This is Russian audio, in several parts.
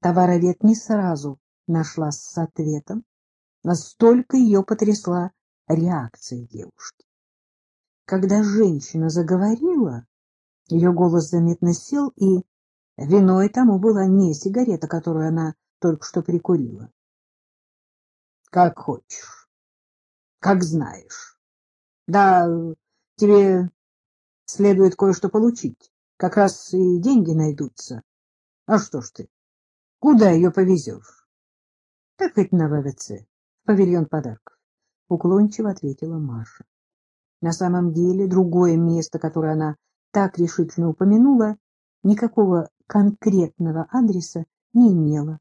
Товаровед не сразу нашлась с ответом. Настолько ее потрясла реакция девушки. Когда женщина заговорила, ее голос заметно сел, и виной тому была не сигарета, которую она только что прикурила. — Как хочешь, как знаешь. Да, тебе следует кое-что получить. Как раз и деньги найдутся. А что ж ты? Куда ее повезешь? — Так хоть на ВВЦ, в павильон подарков. Уклончиво ответила Маша. На самом деле, другое место, которое она так решительно упомянула, никакого конкретного адреса не имело.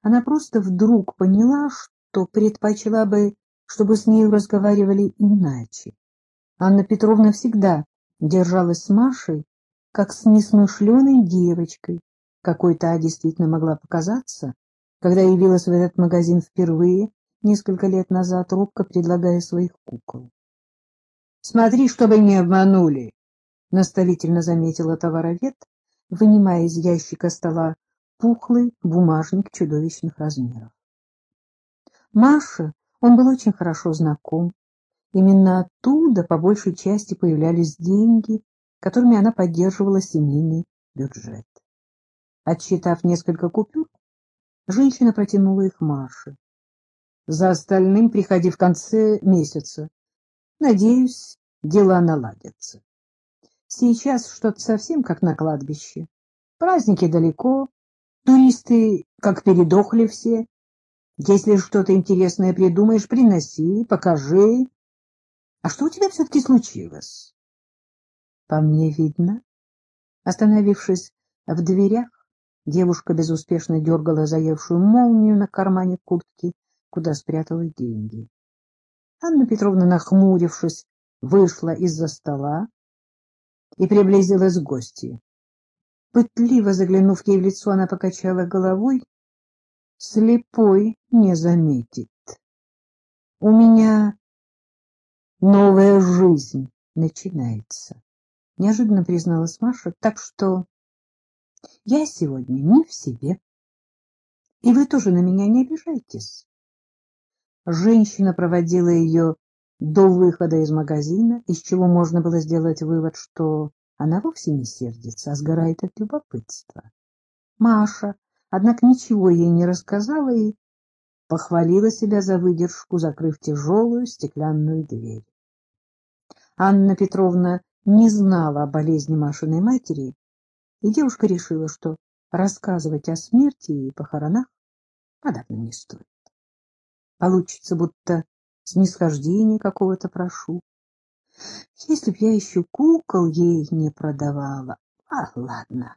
Она просто вдруг поняла, что предпочла бы, чтобы с ней разговаривали иначе. Анна Петровна всегда держалась с Машей, как с несмышленой девочкой, какой та действительно могла показаться, когда явилась в этот магазин впервые несколько лет назад, робко предлагая своих кукол. — Смотри, чтобы не обманули, — наставительно заметила товаровед, вынимая из ящика стола пухлый бумажник чудовищных размеров. Маше он был очень хорошо знаком. Именно оттуда по большей части появлялись деньги, которыми она поддерживала семейный бюджет. Отсчитав несколько купюр, женщина протянула их Маше. За остальным приходи в конце месяца. Надеюсь, дела наладятся. Сейчас что-то совсем как на кладбище. Праздники далеко, туристы как передохли все. Если что-то интересное придумаешь, приноси, покажи. А что у тебя все-таки случилось? По мне видно. Остановившись в дверях, девушка безуспешно дергала заевшую молнию на кармане куртки, куда спрятала деньги. Анна Петровна, нахмурившись, вышла из-за стола и приблизилась к гости. Пытливо заглянув ей в лицо, она покачала головой. Слепой не заметит. У меня новая жизнь начинается, неожиданно призналась Маша, так что я сегодня не в себе. И вы тоже на меня не обижайтесь. Женщина проводила ее до выхода из магазина, из чего можно было сделать вывод, что она вовсе не сердится, а сгорает от любопытства. Маша, однако, ничего ей не рассказала и похвалила себя за выдержку, закрыв тяжелую стеклянную дверь. Анна Петровна не знала о болезни Машиной матери, и девушка решила, что рассказывать о смерти и похоронах подавно не стоит. Получится, будто снисхождение какого-то прошу. Если б я еще кукол ей не продавала. А, ладно.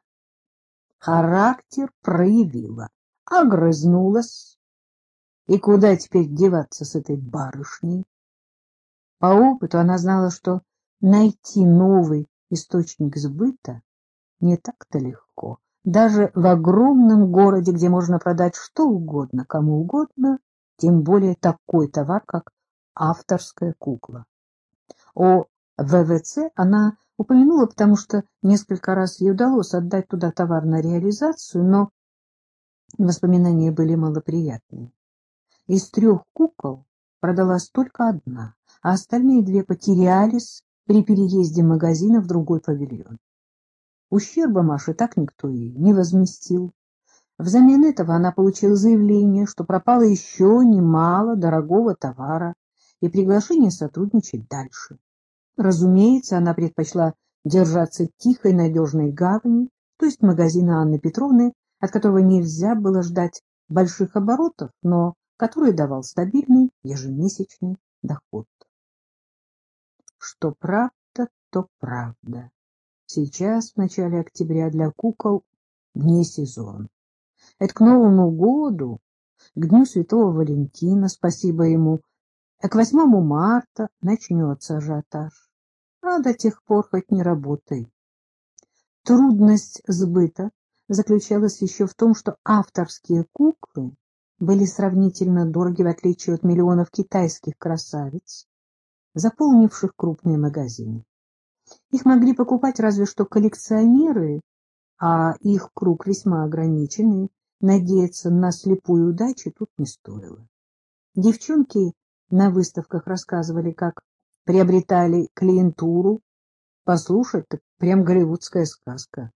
Характер проявила, огрызнулась. И куда теперь деваться с этой барышней? По опыту она знала, что найти новый источник сбыта не так-то легко. Даже в огромном городе, где можно продать что угодно, кому угодно, тем более такой товар, как авторская кукла. О ВВЦ она упомянула, потому что несколько раз ей удалось отдать туда товар на реализацию, но воспоминания были малоприятные. Из трех кукол продалась только одна, а остальные две потерялись при переезде магазина в другой павильон. Ущерба Маше так никто и не возместил. Взамен этого она получила заявление, что пропало еще немало дорогого товара и приглашение сотрудничать дальше. Разумеется, она предпочла держаться тихой, надежной гавани, то есть магазина Анны Петровны, от которого нельзя было ждать больших оборотов, но который давал стабильный ежемесячный доход. Что правда, то правда. Сейчас, в начале октября, для кукол не сезон. Это к Новому году, к Дню Святого Валентина, спасибо ему, а к 8 марта начнется ажиотаж. А до тех пор хоть не работай. Трудность сбыта заключалась еще в том, что авторские куклы были сравнительно дороги, в отличие от миллионов китайских красавиц, заполнивших крупные магазины. Их могли покупать разве что коллекционеры, а их круг весьма ограниченный, надеяться на слепую удачу тут не стоило. Девчонки на выставках рассказывали, как приобретали клиентуру. Послушать, так прям голливудская сказка.